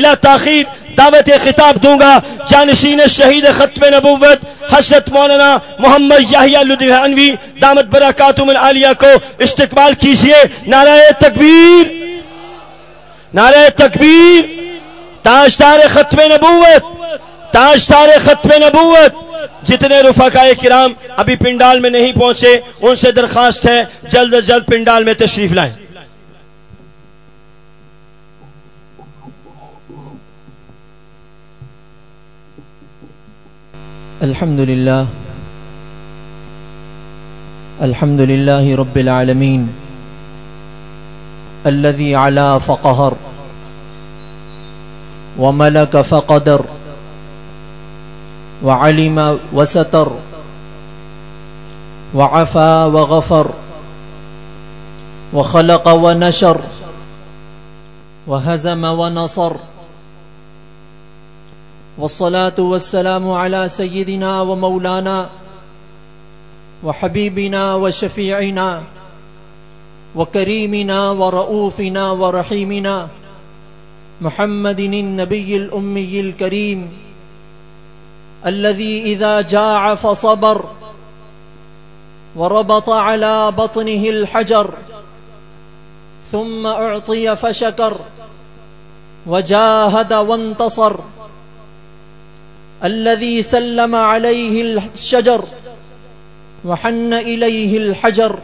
بلا تاخیر دعوت خطاب دوں گا۔ جانشین شہید ختم نبوت، حضرت مولانا محمد یاہیا لدھیانوی دامت برکاتم العالیہ کو استقبال کیجیے نعرہ تکبیر نعرہ تکبیر، تاجدار ختم نبوت، تاجدار ختم نبوت۔ جتنے رفقاء کرام ابھی پنڈال میں نہیں پہنچے، ان سے درخواست ہے جلد از جلد پنڈال میں تشریف لائیں۔ الحمد لله الحمد لله رب العالمين الذي علا فقهر وملك فقدر وعلم وستر وعفا وغفر وخلق ونشر وهزم ونصر. والصلاة والسلام على سيدنا ومولانا وحبيبنا وشفيعنا وكريمنا ورؤوفنا ورحيمنا محمد النبي الأمي الكريم الذي إذا جاع فصبر وربط على بطنه الحجر ثم أعطي فشكر وجاهد وانتصر الذي سلم عليه الشجر وحن إليه الحجر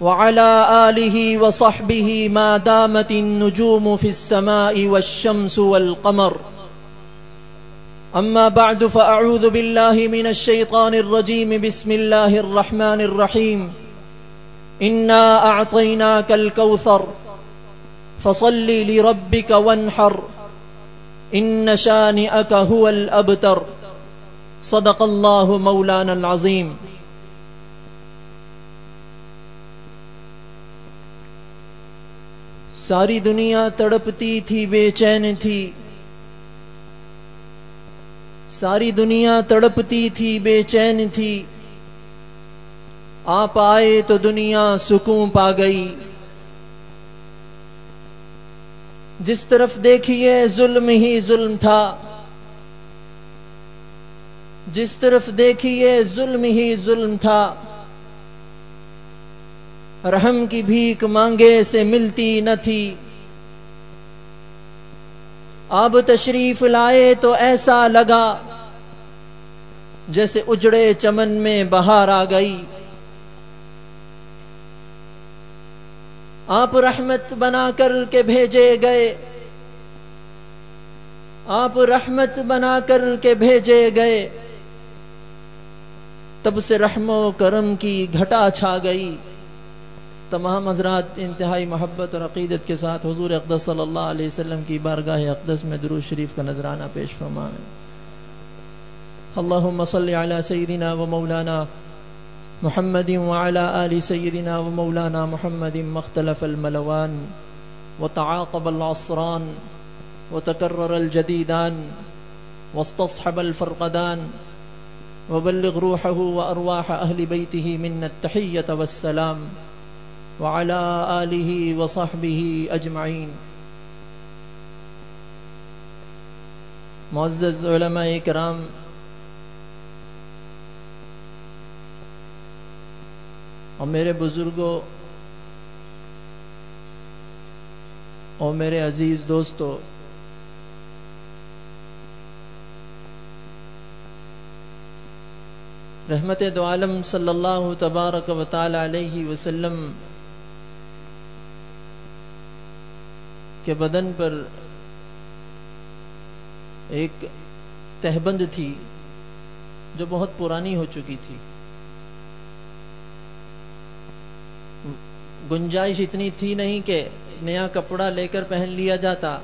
وعلى آله وصحبه ما دامت النجوم في السماء والشمس والقمر. أما بعد فأعوذ بالله من الشيطان الرجيم. بسم الله الرحمن الرحيم. إنا أعطيناك الكوثر فصل لربك وانحر. إن شانئك هو الأبتر. صدق الله مولانا العظيم. ساری دنیا تڑپتی تھی، بے چین تھی۔ ساری دنیا تڑپتی تھی، بے چین تھی۔ آپ آئے تو دنیا سکون پا گئی۔ جس طرف دیکھیے ظلم ہی ظلم تھا، جس طرف دیکھیے ظلم ہی ظلم تھا، رحم کی بھیک مانگے سے ملتی نہ تھی۔ اب تشریف لائے تو ایسا لگا جیسے اجڑے چمن میں بہار آ گئی۔ آپ رحمت بنا کر کے بھیجے گئے۔ آپ رحمت بنا کر کے بھیجے گئے۔ تب سے رحم و کرم کی گھٹا چھا گئی۔ تمام حضرات انتہائی محبت اور عقیدت کے ساتھ حضور اقدس صلی اللہ علیہ وسلم کی بارگاہ اقدس میں درو شریف کا نذرانہ پیش فرمائیں اللهم صل على سيدنا ومولانا محمد وعلى آل سيدنا ومولانا محمد مختلف الملوان وتعاقب العصران وتكرر الجديدان واستصحب الفرقدان وبلغ روحه وأرواح أهل بيته من التحية والسلام وعلى آله وصحبه أجمعين. معزز علماء کرام اور میرے بزرگوں اور میرے عزیز دوستو رحمت دو عالم صلی اللہ تبارک و تعالی علیہ وسلم کے بدن پر ایک تہبند تھی جو بہت پرانی ہو چکی تھی۔ گنجائش اتنی تھی نہیں کہ نیا کپڑا لے کر پہن لیا جاتا۔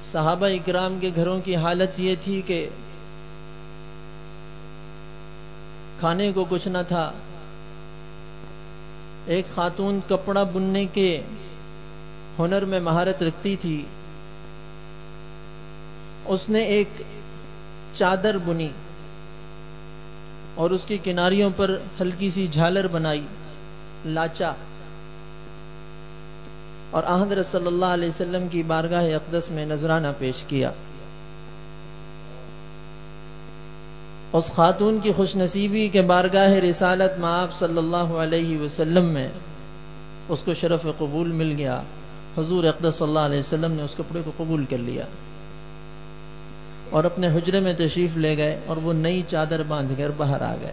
صحابہ اکرام کے گھروں کی حالت یہ تھی کہ کھانے کو کچھ نہ تھا۔ ایک خاتون کپڑا بننے کے ہنر میں مہارت رکھتی تھی۔ اس نے ایک چادر بنی اور اس کی کناریوں پر ہلکی سی جھالر بنائی۔ لاچا اور حضرت صلی اللہ علیہ وسلم کی بارگاہ اقدس میں نذرانہ پیش کیا۔ اس خاتون کی خوش نصیبی کے بارگاہ رسالت میں آپ صلی اللہ علیہ وسلم میں اس کو شرف قبول مل گیا۔ حضور اقدس صلی اللہ علیہ وسلم نے اس کپڑے کو قبول کر لیا اور اپنے حجرے میں تشریف لے گئے اور وہ نئی چادر باندھ کر باہر آ گئے۔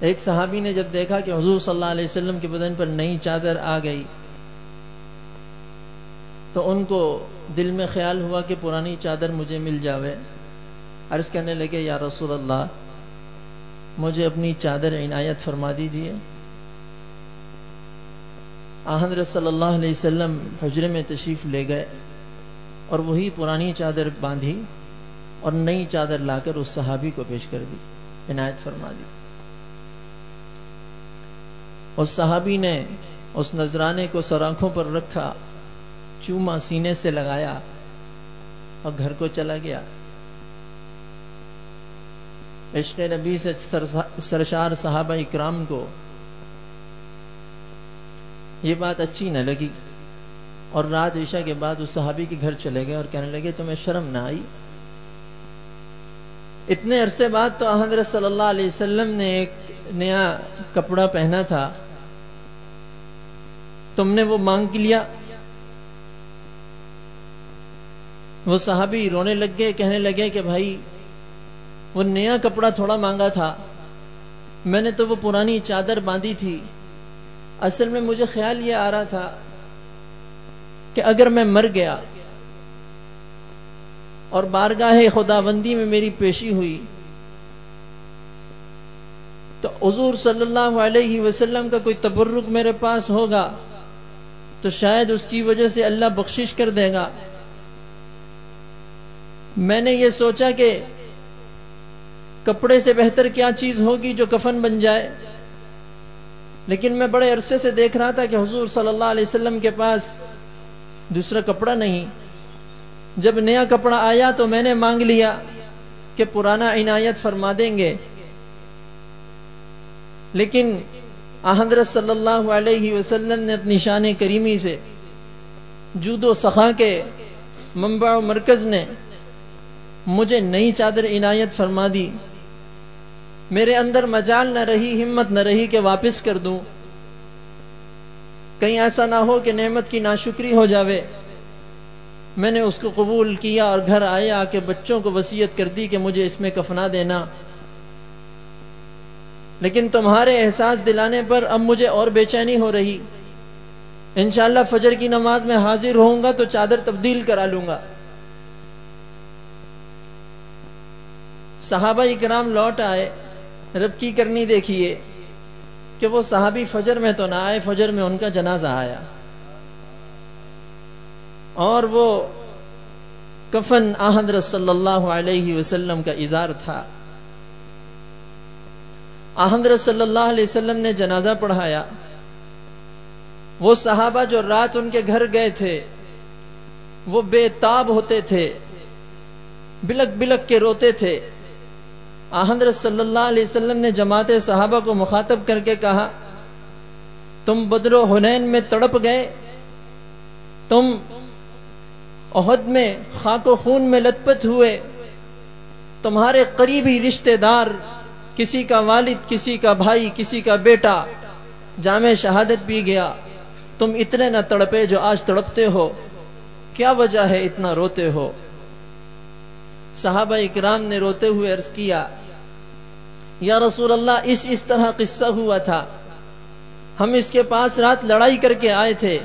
ایک صحابی نے جب دیکھا کہ حضور صلی اللہ علیہ وسلم کے بدن پر نئی چادر آ گئی، تو ان کو دل میں خیال ہوا کہ پرانی چادر مجھے مل جاوے۔ عرض کرنے لگے، یا رسول اللہ، مجھے اپنی چادر عنایت فرما دیجیے حضرت صلی اللہ علیہ وسلم حجرے میں تشریف لے گئے اور وہی پرانی چادر باندھی اور نئی چادر لا کر اس صحابی کو پیش کر دی، عنایت فرما دی۔ اس صحابی نے اس نذرانے کو سرانکھوں پر رکھا، چوما سینے سے لگایا اور گھر کو چلا گیا۔ عشق نبی سے سرشار صحابہ اکرام کو یہ بات اچھی نہ لگی اور رات عشاء کے بعد اس صحابی کے گھر چلے گئے اور کہنے لگے، تمہیں شرم نہ آئی؟ اتنے عرصے بعد تو حضرت صلی اللہ علیہ وسلم نے ایک نیا کپڑا پہنا تھا۔ تم نے وہ مانگ لیا؟ وہ صحابی رونے لگ گئے، کہنے لگے کہ بھائی، وہ نیا کپڑا تھوڑا مانگا تھا۔ میں نے تو وہ پرانی چادر باندھی تھی۔ اصل میں مجھے خیال یہ آ رہا تھا کہ اگر میں مر گیا اور بارگاہ خدا بندی میں میری پیشی ہوئی، تو حضور صلی اللہ علیہ وسلم کا کوئی تبرک میرے پاس ہوگا۔ تو شاید اس کی وجہ سے اللہ بخشش کر دے گا۔ میں نے یہ سوچا کہ کپڑے سے بہتر کیا چیز ہوگی جو کفن بن جائے۔ لیکن میں بڑے عرصے سے دیکھ رہا تھا کہ حضور صلی اللہ علیہ وسلم کے پاس دوسرا کپڑا نہیں۔ جب نیا کپڑا آیا تو میں نے مانگ لیا کہ پرانا عنایت فرما دیں گے۔ لیکن حضرت صلی اللہ علیہ وسلم نے اپنی شان کریمی سے جود و سخا کے منبع و مرکز نے مجھے نئی چادر عنایت فرما دی۔ میرے اندر مجال نہ رہی، ہمت نہ رہی کہ واپس کر دوں۔ کہیں ایسا نہ ہو کہ نعمت کی ناشکری ہو جاوے۔ میں نے اس کو قبول کیا اور گھر آئے آ کے بچوں کو وسیعت کر دی کہ مجھے اس میں کفنا دینا۔ لیکن تمہارے احساس دلانے پر اب مجھے اور بے چینی ہو رہی۔ انشاءاللہ فجر کی نماز میں حاضر ہوں گا تو چادر تبدیل کرا لوں گا۔ صحابہ اکرام لوٹ آئے، رب کی کرنی دیکھیے کہ وہ صحابی فجر میں تو نہ آئے، فجر میں ان کا جنازہ آیا۔ اور وہ کفن آحدر صلی اللہ علیہ وسلم کا اظہار تھا۔ آحدر صلی اللہ علیہ وسلم نے جنازہ پڑھایا۔ وہ صحابہ جو رات ان کے گھر گئے تھے، وہ بے تاب ہوتے تھے، بلک بلک کے روتے تھے۔ حضرت صلی اللہ علیہ وسلم نے جماعت صحابہ کو مخاطب کر کے کہا، تم بدر و حنین میں تڑپ گئے، تم عہد میں خاک و خون میں لت پت ہوئے، تمہارے قریبی رشتہ دار کسی کا والد، کسی کا بھائی، کسی کا بیٹا جامع شہادت بھی گیا، تم اتنے نہ تڑپے جو آج تڑپتے ہو۔ کیا وجہ ہے اتنا روتے ہو؟ صحابہ اکرام نے روتے ہوئے عرض کیا، یا رسول اللہ، اس اس طرح قصہ ہوا تھا۔ ہم اس کے پاس رات لڑائی کر کے آئے تھے۔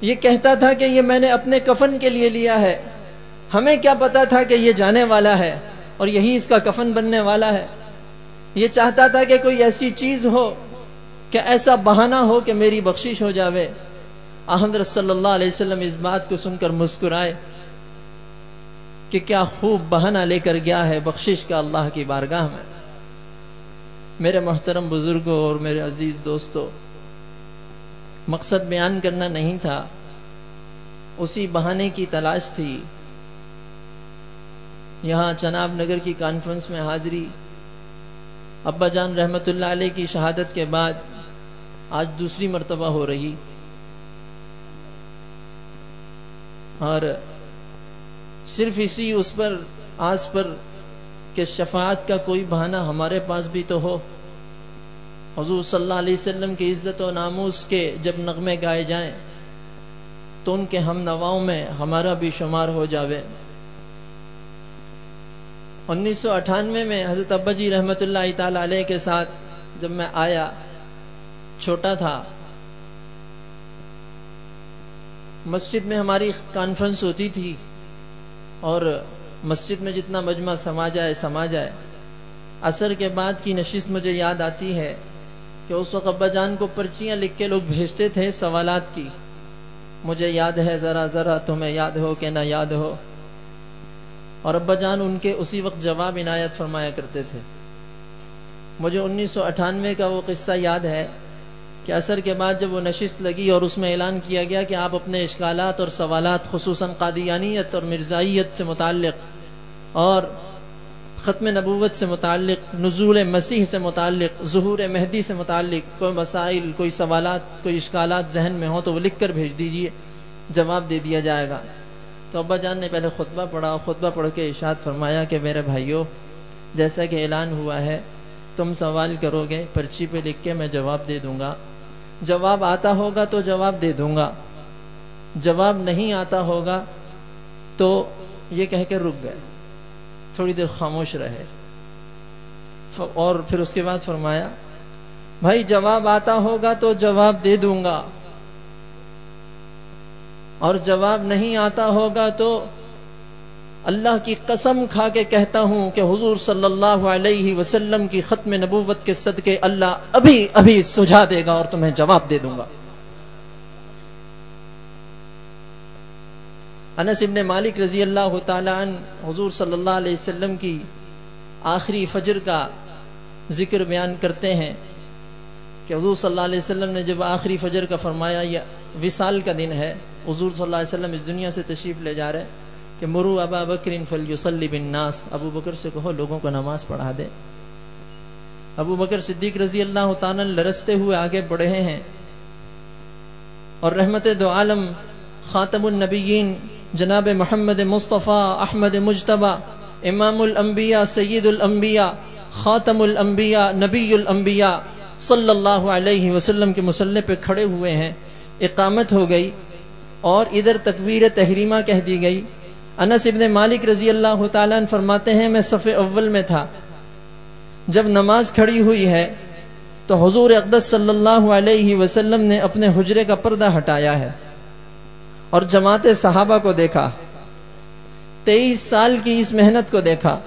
یہ کہتا تھا کہ یہ میں نے اپنے کفن کے لیے لیا ہے۔ ہمیں کیا پتا تھا کہ یہ جانے والا ہے اور یہی اس کا کفن بننے والا ہے۔ یہ چاہتا تھا کہ کوئی ایسی چیز ہو کہ ایسا بہانہ ہو کہ میری بخشش ہو جاوے۔ احمد صلی اللہ علیہ وسلم اس بات کو سن کر مسکرائے کہ کیا خوب بہانہ لے کر گیا ہے بخشش کا اللہ کی بارگاہ میں۔ میرے محترم بزرگوں اور میرے عزیز دوستوں، مقصد بیان کرنا نہیں تھا۔ اسی بہانے کی تلاش تھی۔ یہاں چناب نگر کی کانفرنس میں حاضری ابا جان رحمت اللہ علیہ کی شہادت کے بعد آج دوسری مرتبہ ہو رہی۔ اور صرف اسی اس پر، آس پر کہ شفاعت کا کوئی بہانہ ہمارے پاس بھی تو ہو۔ حضور صلی اللہ علیہ وسلم کی عزت و ناموس کے جب نغمے گائے جائیں تو ان کے ہم نواؤں میں ہمارا بھی شمار ہو جاوے۔ انیس سو اٹھانوے میں حضرت ابا جی رحمۃ اللہ تعالی علیہ کے ساتھ جب میں آیا، چھوٹا تھا، مسجد میں ہماری کانفرنس ہوتی تھی اور مسجد میں جتنا مجمع سما جائے سما جائے عصر کے بعد کی نشست مجھے یاد آتی ہے کہ اس وقت ابا جان کو پرچیاں لکھ کے لوگ بھیجتے تھے سوالات کی۔ مجھے یاد ہے، ذرا ذرا تمہیں یاد ہو کہ نہ یاد ہو۔ اور ابا جان ان کے اسی وقت جواب عنایت فرمایا کرتے تھے۔ مجھے انیس سو اٹھانوے کا وہ قصہ یاد ہے کہ اثر کے بعد جب وہ نشست لگی اور اس میں اعلان کیا گیا کہ آپ اپنے اشکالات اور سوالات خصوصاً قادیانیت اور مرزائیت سے متعلق اور ختم نبوت سے متعلق، نزول مسیح سے متعلق، ظہور مہدی سے متعلق کوئی مسائل، کوئی سوالات، کوئی اشکالات ذہن میں ہوں تو وہ لکھ کر بھیج دیجیے، جواب دے دیا جائے گا۔ تو ابا جان نے پہلے خطبہ پڑھا، خطبہ پڑھ کے اشاد فرمایا کہ میرے بھائیوں جیسا کہ اعلان ہوا ہے، تم سوال کرو گے، پرچی پہ لکھ کے میں جواب دے دوں گا۔ جواب آتا ہوگا تو جواب دے دوں گا۔ جواب نہیں آتا ہوگا تو یہ کہہ کے رک گئے۔ تھوڑی دیر خاموش رہے۔ اور پھر اس کے بعد فرمایا، بھائی جواب آتا ہوگا تو جواب دے دوں گا۔ اور جواب نہیں آتا ہوگا تو اللہ کی قسم کھا کے کہتا ہوں کہ حضور صلی اللہ علیہ وسلم کی ختم نبوت کے صدقے اللہ ابھی ابھی سجھا دے گا اور تمہیں جواب دے دوں گا۔ انس ابن مالک رضی اللہ تعالی عنہ حضور صلی اللہ علیہ وسلم کی آخری فجر کا ذکر بیان کرتے ہیں کہ حضور صلی اللہ علیہ وسلم نے جب آخری فجر کا فرمایا، یہ وصال کا دن ہے حضور صلی اللہ علیہ وسلم اس دنیا سے تشریف لے جا رہے کہ مرو ابا بکر فل یوسلی بن ناس ابو بکر سے کہو لوگوں کو نماز پڑھا دے۔ ابو بکر صدیق رضی اللہ تعالیٰ لرستے ہوئے آگے بڑھے ہیں۔ اور رحمت دو عالم خاتم النبیین جناب محمد مصطفیٰ احمد مجتبہ امام الانبیاء سید الانبیاء خاتم الانبیاء نبی الانبیاء صلی اللہ علیہ وسلم کے مسلح پہ کھڑے ہوئے ہیں۔ اقامت ہو گئی۔ اور ادھر تکبیر تحریمہ کہہ دی گئی۔ انس ابن مالک رضی اللہ تعالیٰ فرماتے ہیں، میں صف اول میں تھا۔ جب نماز کھڑی ہوئی ہے، تو حضور اقدس صلی اللہ علیہ وسلم نے اپنے حجرے کا پردہ ہٹایا ہے اور جماعت صحابہ کو دیکھا۔ تیئیس سال کی اس محنت کو دیکھا۔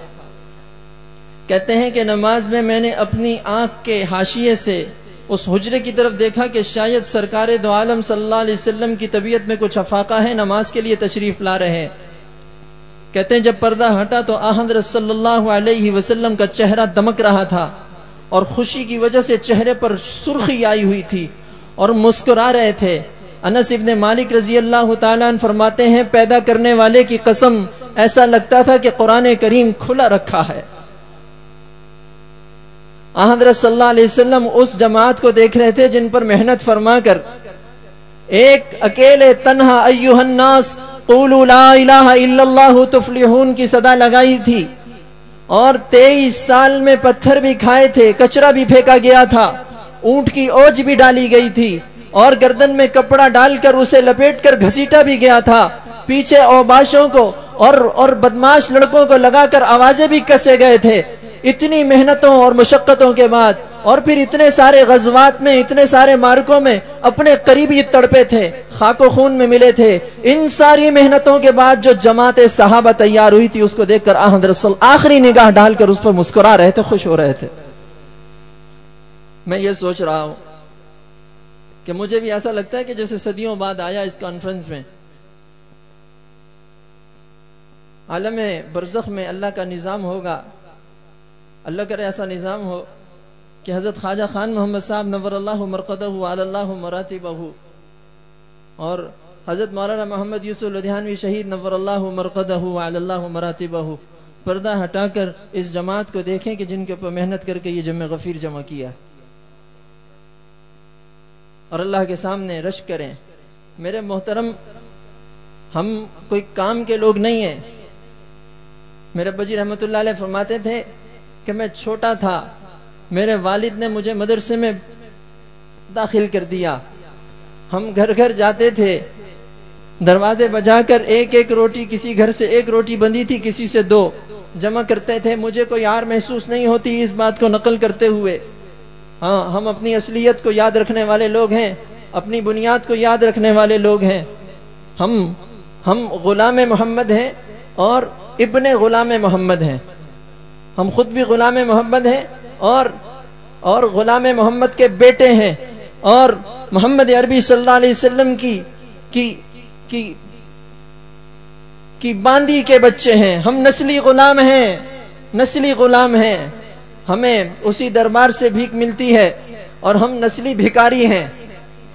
کہتے ہیں کہ نماز میں میں نے اپنی آنکھ کے حاشیے سے اس حجرے کی طرف دیکھا کہ شاید سرکار دو عالم صلی اللہ علیہ وسلم کی طبیعت میں کچھ افاقہ ہے نماز کے لیے تشریف لا رہے ہیں۔ کہتے ہیں جب پردہ ہٹا تو آحمد صلی اللہ علیہ وسلم کا چہرہ دمک رہا تھا اور خوشی کی وجہ سے چہرے پر سرخی آئی ہوئی تھی اور مسکرا رہے تھے۔ انس ابن مالک رضی اللہ تعالیٰ فرماتے ہیں، پیدا کرنے والے کی قسم، ایسا لگتا تھا کہ قرآن کریم کھلا رکھا ہے۔ حضرت صلی اللہ علیہ وسلم اس جماعت کو دیکھ رہے تھے جن پر محنت فرما کر۔ ایک اکیلے تنہا ایوہ الناس قولوا لا الہ الا اللہ تفلحون کی صدا لگائی تھی۔ اور تیئیس سال میں پتھر بھی کھائے تھے، کچرا بھی پھینکا گیا تھا۔ اونٹ کی اوج بھی ڈالی گئی تھی۔ اور گردن میں کپڑا ڈال کر اسے لپیٹ کر گھسیٹا بھی گیا تھا۔ پیچھے اوباشوں کو اور اور بدماش لڑکوں کو لگا کر آوازیں بھی کسے گئے تھے۔ اتنی محنتوں اور مشقتوں کے بعد اور پھر اتنے سارے غزوات میں، اتنے سارے مارکوں میں اپنے قریبی تڑپے تھے، خاک و خون میں ملے تھے۔ ان ساری محنتوں کے بعد جو جماعت صحابہ تیار ہوئی تھی، اس کو دیکھ کر آحمد رسول آخری نگاہ ڈال کر اس پر مسکرا رہے تھے، خوش ہو رہے تھے۔ میں یہ سوچ رہا ہوں کہ مجھے بھی ایسا لگتا ہے کہ جیسے صدیوں بعد آیا اس کانفرنس میں۔ عالم برزخ میں اللہ کا نظام ہوگا۔ اللہ کرے ایسا نظام ہو کہ حضرت خواجہ خان محمد صاحب نور اللہ مرقدہ اللہ مراتی بہو اور حضرت مولانا محمد یوسف لدھیانوی شہید نور اللہ مرقدہ اللہ مراتی بہو پردہ ہٹا کر اس جماعت کو دیکھیں کہ جن کے اوپر محنت کر کے یہ جمع غفیر جمع کیا اور اللہ کے سامنے رش کریں۔ میرے محترم، ہم کوئی کام کے لوگ نہیں ہیں۔ میرے بجی رحمت اللہ علیہ فرماتے تھے کہ میں چھوٹا تھا، میرے والد نے مجھے مدرسے میں داخل کر دیا۔ ہم گھر گھر جاتے تھے۔ دروازے بجا کر ایک ایک روٹی، کسی گھر سے ایک روٹی بندی تھی، کسی سے دو۔ جمع کرتے تھے۔ مجھے کوئی یار محسوس نہیں ہوتی اس بات کو نقل کرتے ہوئے۔ ہاں ہم اپنی اصلیت کو یاد رکھنے والے لوگ ہیں۔ اپنی بنیاد کو یاد رکھنے والے لوگ ہیں۔ ہم ہم غلام محمد ہیں اور ابن غلام محمد ہیں۔ ہم خود بھی غلام محمد ہیں اور اور غلام محمد کے بیٹے ہیں اور محمد عربی صلی اللہ علیہ وسلم کی کی کی کی باندی کے بچے ہیں ہم نسلی غلام ہیں نسلی غلام ہیں ہمیں اسی دربار سے بھیک ملتی ہے اور ہم نسلی بھکاری ہیں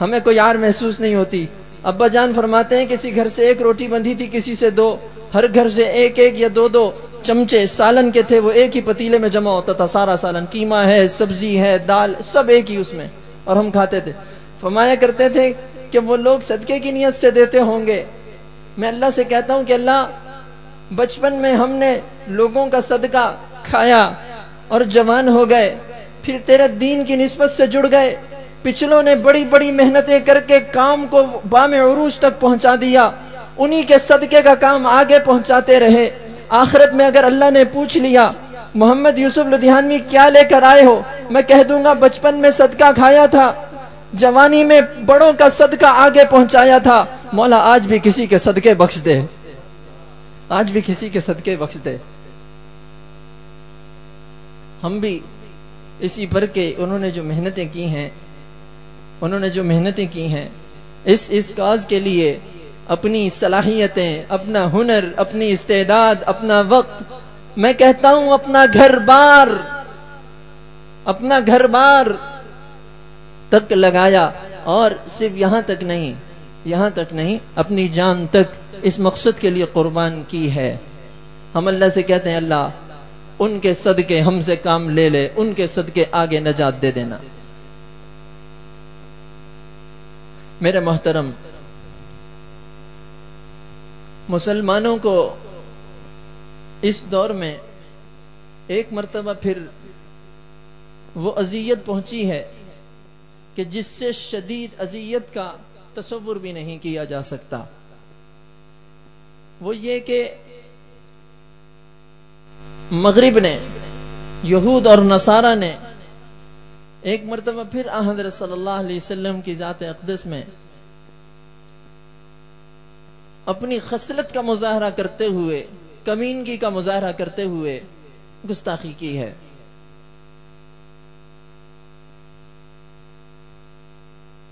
ہمیں کوئی یار محسوس نہیں ہوتی ابا جان فرماتے ہیں کسی گھر سے ایک روٹی بندھی تھی کسی سے دو ہر گھر سے ایک ایک یا دو دو چمچے سالن کے تھے، وہ ایک ہی پتیلے میں جمع ہوتا تھا، سارا سالن۔ کیما ہے، سبزی ہے، دال، سب ایک ہی اس میں، اور ہم کھاتے تھے۔ فرمایا کرتے تھے کہ وہ لوگ صدقے کی نیت سے دیتے ہوں گے۔ میں اللہ سے کہتا ہوں کہ اللہ، بچپن میں ہم نے لوگوں کا صدقہ کھایا اور جوان ہو گئے، پھر تیرے دین کی نسبت سے جڑ گئے۔ پچھلوں نے بڑی بڑی محنتیں کر کے کام کو بام عروج تک پہنچا دیا۔ انہی کے صدقے کا کام آگے پہنچاتے رہے۔ آخرت میں اگر اللہ نے پوچھ لیا، محمد یوسف لدھیانوی کیا لے کر آئے ہو? میں کہہ دوں گا، بچپن میں صدقہ کھایا تھا، جوانی میں بڑوں کا صدقہ آگے پہنچایا تھا. مولا، آج بھی کسی کے صدقے بخش دے۔ آج بھی کسی کے صدقے بخش دے۔ ہم بھی اسی پر کے انہوں نے جو محنتیں کی ہیں، انہوں نے جو محنتیں کی ہیں، اس اس کاز کے لیے اپنی صلاحیتیں، اپنا ہنر، اپنی استعداد، اپنا وقت۔ میں کہتا ہوں اپنا گھر بار، اپنا گھر بار تک لگایا۔ اور صرف یہاں تک نہیں، یہاں تک نہیں، اپنی جان تک اس مقصد کے لیے قربان کی ہے۔ ہم اللہ سے کہتے ہیں، اللہ، ان کے صدقے ہم سے کام لے لے، ان کے صدقے آگے نجات دے دینا۔ میرے محترم مسلمانوں کو اس دور میں ایک مرتبہ پھر وہ اذیت پہنچی ہے کہ جس سے شدید اذیت کا تصور بھی نہیں کیا جا سکتا۔ وہ یہ کہ مغرب نے، یہود اور نصارہ نے ایک مرتبہ پھر حضرت صلی اللہ علیہ وسلم کی ذات اقدس میں اپنی خصلت کا مظاہرہ کرتے ہوئے کمینگی کا مظاہرہ کرتے ہوئے گستاخی کی ہے۔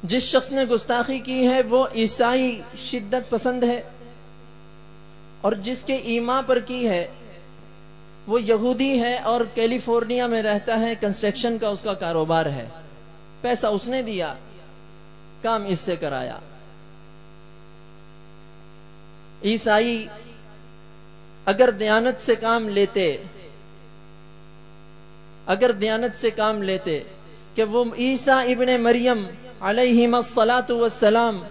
جس شخص نے گستاخی کی ہے، وہ عیسائی شدت پسند ہے اور جس کے ایما پر کی ہے، وہ یہودی ہے اور کیلیفورنیا میں رہتا ہے، کنسٹرکشن کا اس کا کاروبار ہے۔ پیسہ اس نے دیا، کام اس سے کرایا۔ عیسائی اگر دیانت سے کام لیتے، اگر دیانت سے کام لیتے کہ وہ عیسیٰ ابن مریم علیہ والسلام،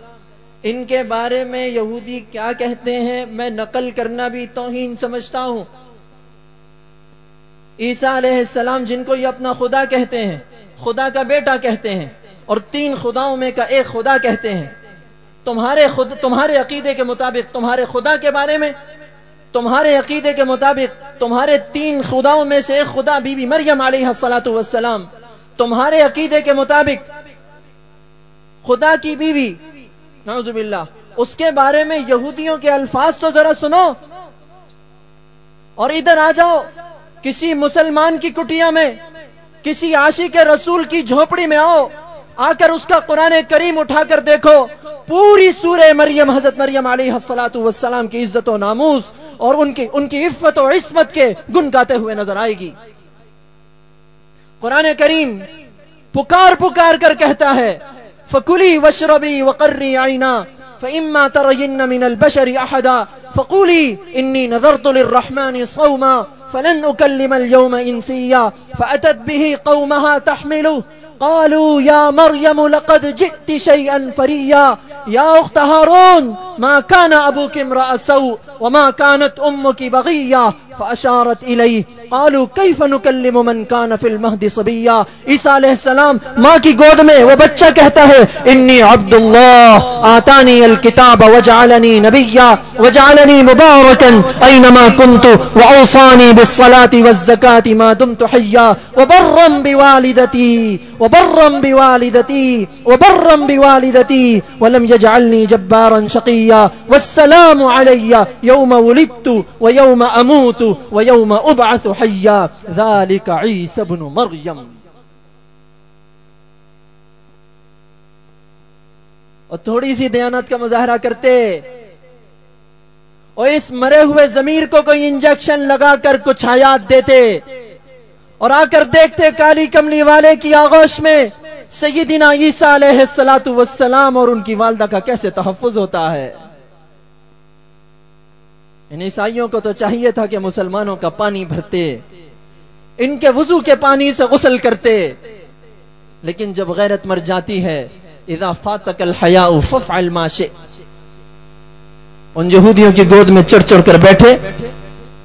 ان کے بارے میں یہودی کیا کہتے ہیں؟ میں نقل کرنا بھی توہین سمجھتا ہوں۔ عیسیٰ علیہ السلام جن کو یہ اپنا خدا کہتے ہیں، خدا کا بیٹا کہتے ہیں اور تین خداؤں میں کا ایک خدا کہتے ہیں۔ تمہارے خود تمہارے عقیدے کے مطابق، تمہارے خدا کے بارے میں، تمہارے عقیدے کے مطابق، تمہارے تین خداؤں میں سے ایک خدا بی بی مریم علیہ السلاۃ والسلام، تمہارے عقیدے کے مطابق خدا کی بیوی نعوذ باللہ، اس کے بارے میں یہودیوں کے الفاظ تو ذرا سنو۔ اور ادھر آ جاؤ، کسی مسلمان کی کٹیا میں، کسی عاشق کے رسول کی جھوپڑی میں آؤ۔ آ کر اس کا قرآن کریم اٹھا کر دیکھو، پوری سورہ مریم، حضرت مریم علیہ السلاۃ والسلام کی عزت و ناموس اور ان کی ان کی عفت و عصمت کے گن گاتے ہوئے نظر آئے گی۔ قرآن کریم پکار پکار کر کہتا ہے، فکلی وشربی وقری آئینہ فإما ترين من البشر أحدا، فقولي إني نذرت للرحمن صوما، فلن أكلم اليوم إنسيا، فأتت به قومها تحمله قالوا يا مريم لقد جئت شيئا فريا. يا أخت هارون ما كان أبوك امرأ سوء؟ وما كانت أمك بغية فأشارت إليه. قالوا كيف نكلم من كان في المهد صبيا? عیسیٰ علیہ السلام ماں کی گود میں وہ بچہ کہتا ہے انی عبد اللہ آتانی الكتاب وجعلنی نبیا وجعلنی مبارکا اینما کنت وعوصانی بالصلاة والزکاة ما دمت حیا وبرا بوالدتی وبرا بوالدتی وبرا بوالدتی ولم يجعلني جبارا شقيا والسلام علي يوم ولدت ويوم أموت ويوم أبعث حيا. ذلك عيسى بن مريم. اور تھوڑی سی دیانت کا مظاہرہ کرتے. اور اس مرے ہوئے ضمیر کو کوئی انجیکشن لگا کر کچھ حیات دیتے. اور آ کر دیکھتے کالی کملی والے کی آغوش میں سیدنا عیسیٰ علیہ السلاۃ والسلام اور ان کی والدہ کا کیسے تحفظ ہوتا ہے. ان عیسائیوں کو تو چاہیے تھا کہ مسلمانوں کا پانی بھرتے، ان کے وضو کے پانی سے غسل کرتے۔ لیکن جب غیرت مر جاتی ہے، اذا فاتک الحیاء ففعل ما شئ ان یہودیوں کی گود میں چڑھ چڑھ کر بیٹھے۔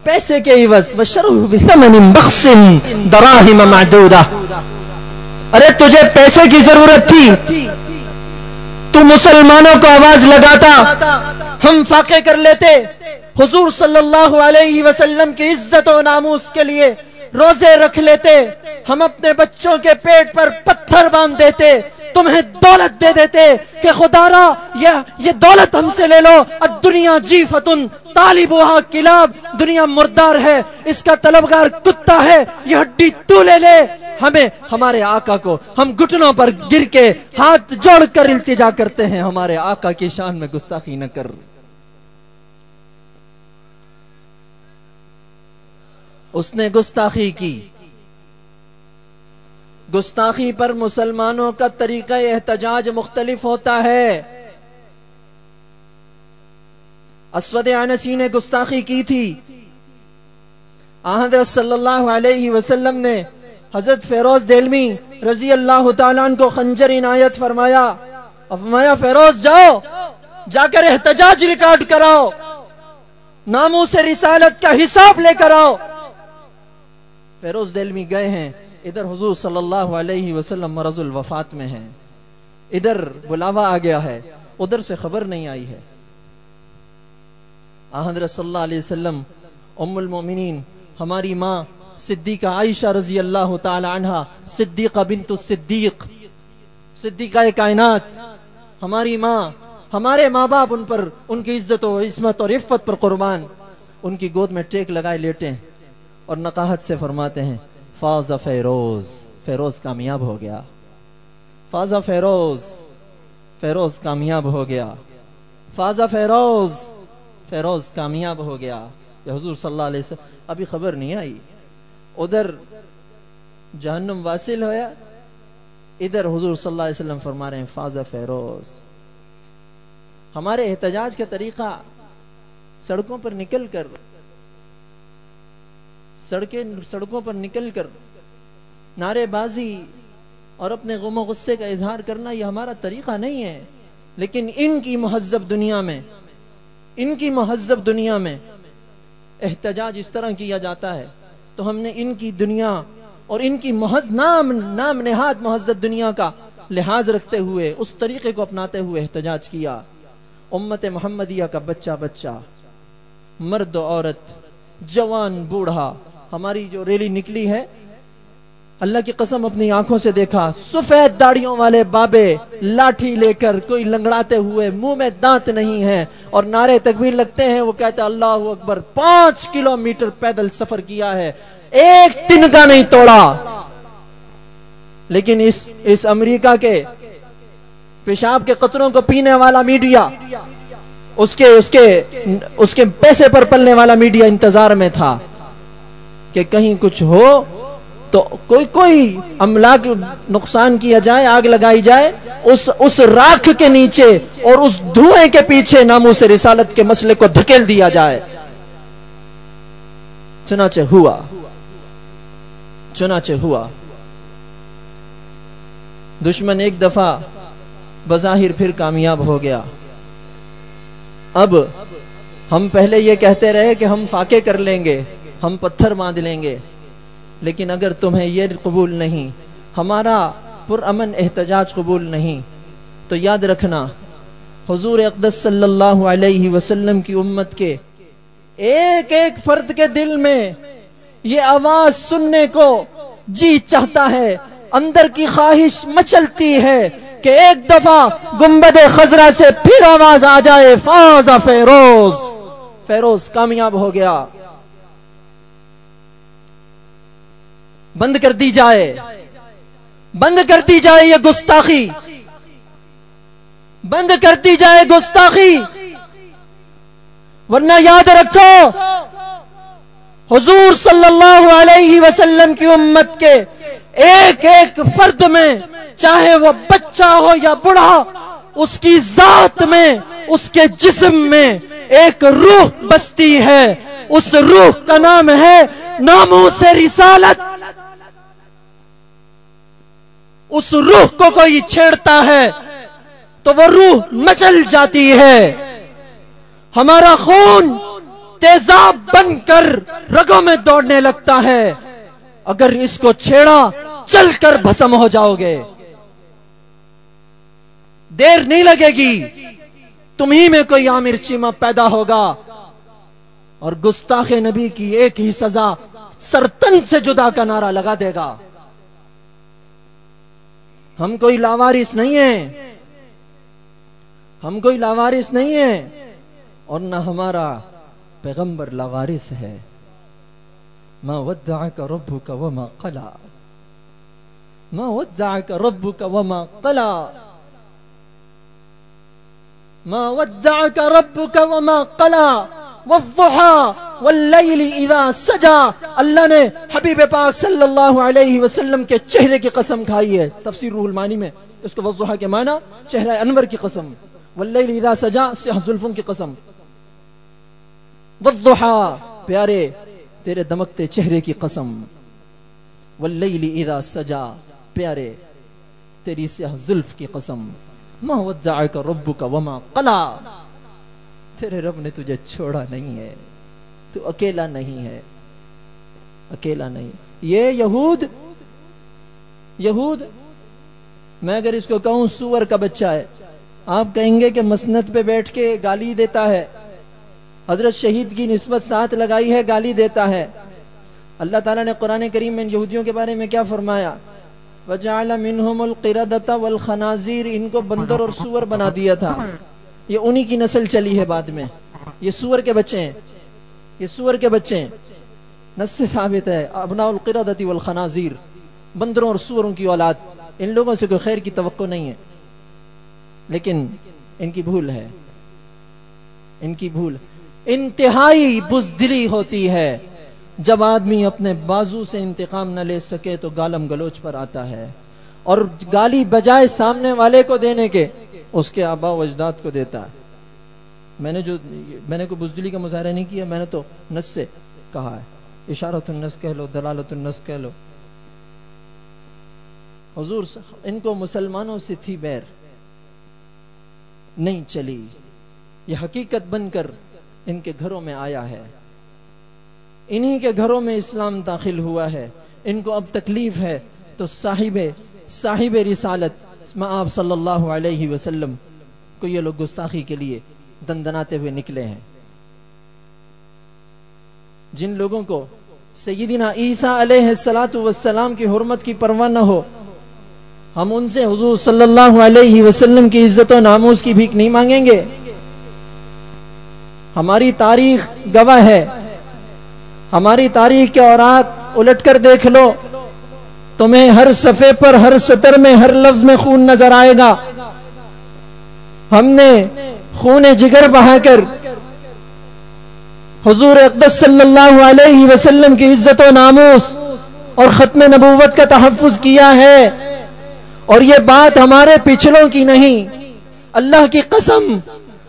پیسے کے عوض وشروه بثمن بخس دراهم معدودہ۔ ارے تجھے پیسے کی ضرورت تھی۔ تو مسلمانوں کو آواز لگاتا، ہم فاقے کر لیتے۔ حضور صلی اللہ علیہ وسلم کی عزت و ناموس کے لیے روزے رکھ لیتے، ہم اپنے بچوں کے پیٹ پر پتھر باندھ دیتے، تمہیں دولت دے دیتے کہ خدا را یہ دولت ہم سے لے لو دنیا جی فتن طالب وہاں کلاب، دنیا مردار ہے، اس کا طلبگار کتا ہے، یہ ہڈی تو لے لے۔ ہمیں، ہمارے آقا کو ہم گھٹنوں پر گر کے ہاتھ جوڑ کر التجا کرتے ہیں، ہمارے آقا کی شان میں گستاخی نہ کر۔ اس نے گستاخی کی۔ گستاخی پر مسلمانوں کا طریقہ احتجاج مختلف ہوتا ہے۔ اسود عنسی نے گستاخی کی تھی۔ حضرت صلی اللہ علیہ وسلم نے حضرت فیروز دلمی رضی اللہ تعالیٰ کو خنجر عنایت فرمایا۔ فرمایا، فیروز، جاؤ، جا کر احتجاج ریکارڈ کراؤ۔ ناموں سے رسالت کا حساب لے کر آؤ۔ فیروز دلمی گئے ہیں۔ ادھر حضور صلی اللہ علیہ وسلم مرض الوفات میں ہیں۔ ادھر بلاوا آ گیا ہے۔ ادھر سے خبر نہیں آئی ہے۔ حضرت صلی اللہ علیہ وسلم، ام المومنین ہماری ماں صدیقہ عائشہ رضی اللہ تعالی عنہ، صدیقہ بنت الصدیق، صدیقہ کائنات، ہماری ماں، ہمارے ماں باپ ان پر، ان کی عزت و عصمت اور عفت پر قربان، ان کی گود میں ٹیک لگائے لیٹے ہیں اور نقاہت سے فرماتے ہیں فاز فیروز فیروز کامیاب ہو گیا۔ فاز فیروز فیروز کامیاب ہو گیا۔ فاز فیروز فیروز کامیاب ہو گیا۔ کہ حضور صلی اللہ علیہ وسلم، ابھی خبر نہیں آئی۔ ادھر جہنم واصل ہوا ادھر حضور صلی اللہ علیہ وسلم فرما رہے ہیں فاز فیروز۔ ہمارے احتجاج کا طریقہ سڑکوں پر نکل کر سڑکیں سڑکوں پر نکل کر نعرے بازی اور اپنے غم و غصے کا اظہار کرنا یہ ہمارا طریقہ نہیں ہے۔ لیکن ان کی مہذب دنیا میں، ان کی مہذب دنیا میں احتجاج اس طرح کیا جاتا ہے۔ تو ہم نے ان کی دنیا اور ان کی نام نام نہاد مہذب دنیا کا لحاظ رکھتے ہوئے، اس طریقے کو اپناتے ہوئے احتجاج کیا۔ امت محمدیہ کا بچہ بچہ، مرد عورت، جوان بوڑھا۔ ہماری جو ریلی نکلی ہے، اللہ کی قسم اپنی آنکھوں سے دیکھا، سفید داڑیوں والے بابے لاٹھی لے کر کوئی لنگڑاتے ہوئے منہ میں دانت نہیں ہے اور نعرے تکبیر لگتے ہیں، وہ کہتے اللہ اکبر، پانچ کلومیٹر پیدل سفر کیا ہے۔ ایک دن کا نہیں توڑا۔ لیکن اس اس امریکہ کے پیشاب کے قطروں کو پینے والا میڈیا، اس کے اس کے اس کے پیسے پر پلنے والا میڈیا انتظار میں تھا۔ کہ کہیں کچھ ہو تو کوئی کوئی املاک نقصان کیا جائے، آگ لگائی جائے، اس اس راکھ کے نیچے اور اس دھوئے کے پیچھے ناموں سے رسالت کے مسئلے کو دھکیل دیا جائے۔ چنانچہ ہوا۔ چنانچہ ہوا۔ دشمن ایک دفعہ بظاہر پھر کامیاب ہو گیا۔ اب ہم پہلے یہ کہتے رہے کہ ہم فاقے کر لیں گے۔ ہم پتھر باندھ لیں گے۔ لیکن اگر تمہیں یہ قبول نہیں، ہمارا پرامن احتجاج قبول نہیں، تو یاد رکھنا، حضور اقدس صلی اللہ علیہ وسلم کی امت کے ایک ایک فرد کے دل میں یہ آواز سننے کو جی چاہتا ہے۔ اندر کی خواہش مچلتی ہے کہ ایک دفعہ گمبد خزرہ سے پھر آواز آ جائے فاز فیروز۔ فیروز کامیاب ہو گیا۔ بند کر دی جائے۔ بند کر دی جائے یہ گستاخی۔ بند کر دی جائے گستاخی۔ ورنہ یاد رکھو، حضور صلی اللہ علیہ وسلم کی امت کے ایک ایک فرد میں، چاہے وہ بچہ ہو یا بڑھا اس کی ذات میں، اس کے جسم میں ایک روح بستی ہے۔ اس روح کا نام ہے نامو سے رسالت۔ اس روح کو کوئی چھیڑتا ہے، تو وہ روح مچل جاتی ہے۔ ہمارا خون تیزاب بن کر رگوں میں دوڑنے لگتا ہے۔ اگر اس کو چھیڑا، چل کر بھسم ہو جاؤ گے۔ دیر نہیں لگے گی تمہیں میں کوئی عامر چیما پیدا ہوگا۔ اور گستاخ نبی کی ایک ہی سزا سرتن سے جدا کا نعرہ لگا دے گا۔ ہم کوئی لاوارس نہیں ہیں۔ ہم کوئی لاوارس نہیں ہیں۔ اور نہ ہمارا پیغمبر لاوارس ہے۔ ما ودعك ربك وما قلا۔ ما ودعك ربك وما قلا۔ ما ودعك ربك وما قلا۔ والضحى واللیل اذا سجا اللہ نے حبیب پاک صلی اللہ علیہ وسلم کے چہرے کی قسم کھائی ہے۔ تفسیر روح المانی میں۔ اس کو وضحا کے معنی چہرہ انور کی قسم۔ واللیل اذا سجا سیاہ زلفوں کی قسم۔ والضحا پیارے، تیرے دمکتے چہرے کی قسم۔ واللیل اذا سجا پیارے، تیری سیاہ زلف کی قسم۔ ما ودعک ربک وما قلا تیرے رب نے تجھے چھوڑا نہیں ہے۔ تو اکیلا نہیں ہے۔ اکیلا نہیں۔ یہ یہود یہود، میں اگر اس کو کہوں سور کا بچہ ہے۔ آپ کہیں گے کہ مسنت پہ بیٹھ کے گالی دیتا ہے۔ حضرت شہید کی نسبت ساتھ لگائی ہے، گالی دیتا ہے۔ اللہ تعالیٰ نے قرآن کریم میں یہودیوں کے بارے میں کیا فرمایا؟ وَجَعَلَ مِنْهُمُ الْقِرَدَةَ وَالْخَنَازِيرِ۔ ان کو بندر اور سور بنا دیا تھا۔ یہ انہی کی نسل چلی ہے بعد میں۔ یہ سور کے بچے ہیں۔ یہ سور کے بچے ہیں۔ نس سے ثابت ہے، ابناء القردتی والخنازیر، بندروں اور سوروں کی اولاد۔ ان لوگوں سے کوئی خیر کی توقع نہیں ہے۔ لیکن ان کی بھول ہے۔ ان کی بھول۔ انتہائی بزدلی ہوتی ہے۔ جب آدمی اپنے بازو سے انتقام نہ لے سکے تو گالم گلوچ پر آتا ہے۔ اور گالی بجائے سامنے والے کو دینے کے اس کے آبا و اجداد کو دیتا ہے۔ میں نے جو میں نے کوئی بزدلی کا مظاہرہ نہیں کیا، میں نے تو نس سے کہا ہے۔ اشارت النس کہہ لو دلالت النس کہہ لو۔ حضور ان کو مسلمانوں سے تھی بیر۔ نہیں چلی۔ یہ حقیقت بن کر ان کے گھروں میں آیا ہے۔ انہی کے گھروں میں اسلام داخل ہوا ہے۔ ان کو اب تکلیف ہے تو صاحب صاحب رسالت آپ صلی اللہ علیہ وسلم کو یہ لوگ گستاخی کے لیے دندناتے ہوئے نکلے ہیں۔ جن لوگوں کو سیدنا عیسیٰ علیہ السلام کی حرمت کی پرواہ نہ ہو، ہم ان سے حضور صلی اللہ علیہ وسلم کی عزت و ناموز کی بھیک نہیں مانگیں گے۔ ہماری تاریخ گواہ ہے۔ ہماری تاریخ کے اوراق الٹ کر دیکھ لو۔ تمہیں ہر صفحے پر، ہر سطر میں، ہر لفظ میں خون نظر آئے گا۔ ہم نے خون جگر بہا کر حضور اقدس صلی اللہ علیہ وسلم کی عزت و ناموس اور ختم نبوت کا تحفظ کیا ہے۔ اور یہ بات ہمارے پچھلوں کی نہیں۔ اللہ کی قسم،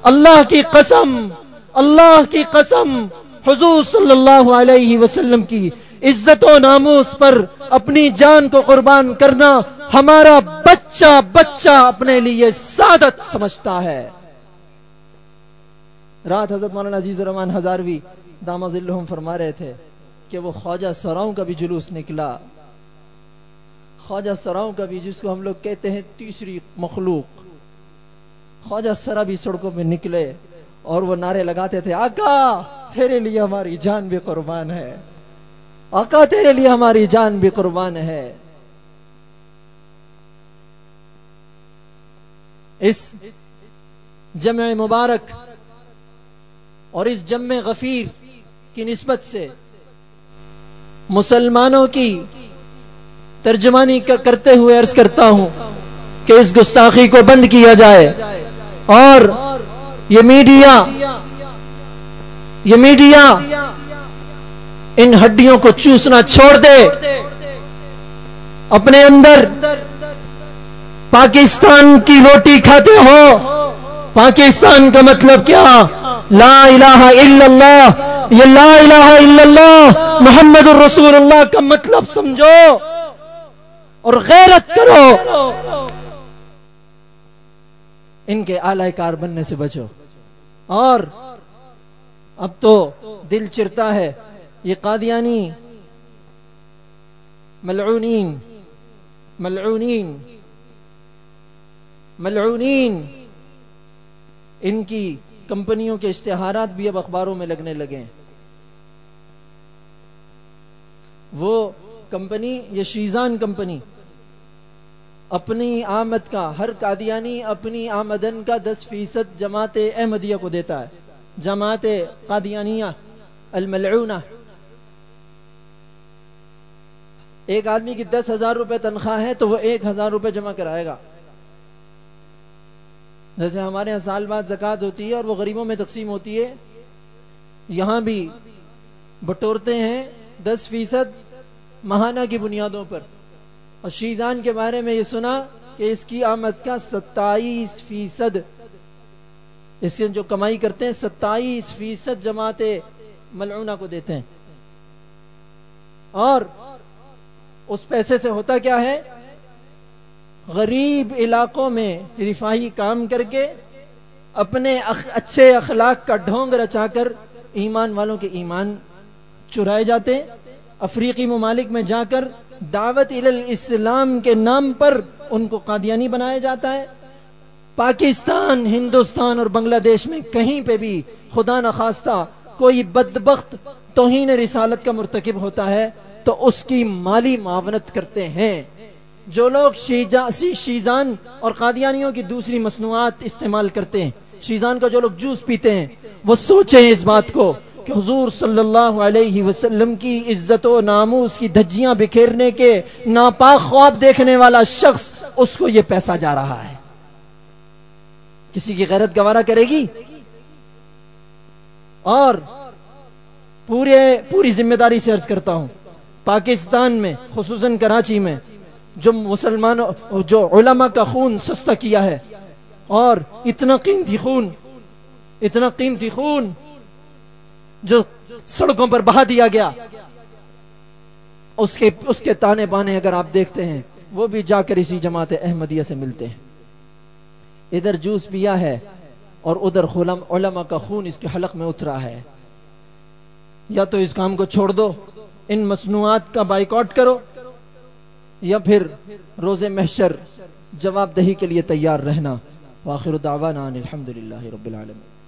اللہ کی قسم، اللہ کی قسم حضور صلی اللہ علیہ وسلم کی عزت و ناموس پر اپنی جان کو قربان کرنا ہمارا بچہ بچہ اپنے لیے سعادت سمجھتا ہے۔ رات حضرت مولانا عزیز الرحمان ہزاروی دامہ ذلہم فرما رہے تھے کہ وہ خواجہ سراؤں کا بھی جلوس نکلا۔ خواجہ سراؤں کا بھی جس کو ہم لوگ کہتے ہیں تیسری مخلوق۔ خواجہ سرا بھی سڑکوں پہ نکلے اور وہ نعرے لگاتے تھے، آقا، تیرے لیے ہماری جان بھی قربان ہے۔ آقا تیرے لیے ہماری جان بھی قربان ہے۔ اس جمع مبارک اور اس جمع غفیر کی نسبت سے مسلمانوں کی ترجمانی کرتے ہوئے عرض کرتا ہوں کہ اس گستاخی کو بند کیا جائے اور یہ میڈیا یہ میڈیا ان ہڈیوں کو چوسنا چھوڑ دے۔ اپنے اندر پاکستان کی روٹی کھاتے ہو۔ پاکستان کا مطلب کیا؟ لا الہ الا اللہ۔ یہ لا الہ الا اللہ۔ محمد الرسول اللہ کا مطلب سمجھو۔ اور غیرت کرو۔ ان کے آلائے کار بننے سے بچو۔ اور اب تو دل چرتا ہے۔ یہ قادیانی، ملعونین ملعونین ملعونین۔ ان کی کمپنیوں کے اشتہارات بھی اب اخباروں میں لگنے لگے وہ کمپنی، یہ شیزان کمپنی، اپنی آمد کا، ہر قادیانی اپنی آمدن کا دس فیصد جماعت احمدیہ کو دیتا ہے۔ جماعت قادیانیہ، الملعونہ۔ ایک آدمی کی دس ہزار روپے تنخواہ ہے تو وہ ایک ہزار روپے جمع کرائے گا۔ جیسے ہمارے یہاں سال بعد زکات ہوتی ہے اور وہ غریبوں میں تقسیم ہوتی ہے، یہاں بھی بٹورتے ہیں دس فیصد ماہانہ کی بنیادوں پر۔ اور شیزان کے بارے میں یہ سنا کہ اس کی آمد کا ستائیس فیصد، اس کے جو کمائی کرتے ہیں، ستائیس فیصد جماعت ملعونہ کو دیتے ہیں۔ اور اس پیسے سے ہوتا کیا ہے؟ غریب علاقوں میں رفاہی کام کر کے اپنے اچھے اخلاق کا ڈھونگ رچا کر ایمان والوں کے ایمان چرائے جاتے افریقی ممالک میں جا کر دعوت الاسلام کے نام پر ان کو قادیانی بنایا جاتا ہے۔ پاکستان، ہندوستان اور بنگلہ دیش میں کہیں پہ بھی خدا نخواستہ کوئی بدبخت توہین رسالت کا مرتکب ہوتا ہے۔ تو اس کی مالی معاونت کرتے ہیں۔ جو لوگ شیزان اور قادیانیوں کی دوسری مصنوعات استعمال کرتے ہیں، شیزان کا جو لوگ جوس پیتے ہیں، وہ سوچیں اس بات کو کہ حضور صلی اللہ علیہ وسلم کی عزت و ناموس کی دھجیاں بکھیرنے کے ناپاک خواب دیکھنے والا شخص، اس کو یہ پیسہ جا رہا ہے۔ کسی کی غیرت گوارا کرے گی؟ اور پورے پوری ذمہ داری سے عرض کرتا ہوں پاکستان میں، خصوصاً کراچی میں، جو مسلمانوں، جو علماء کا خون سستا کیا ہے، اور اتنا قیمتی خون، اتنا قیمتی خون جو سڑکوں پر بہا دیا گیا۔ اس کے اس کے تانے بانے اگر آپ دیکھتے ہیں، وہ بھی جا کر اسی جماعت احمدیہ سے ملتے ہیں۔ ادھر جوس پیا ہے، اور ادھر علماء کا خون اس کے حلق میں اترا ہے۔ یا تو اس کام کو چھوڑ دو ان مصنوعات کا بائیکاٹ کرو یا پھر روز محشر جواب دہی کے لیے تیار رہنا۔ واخر دعوانا الحمد للہ رب العالمین۔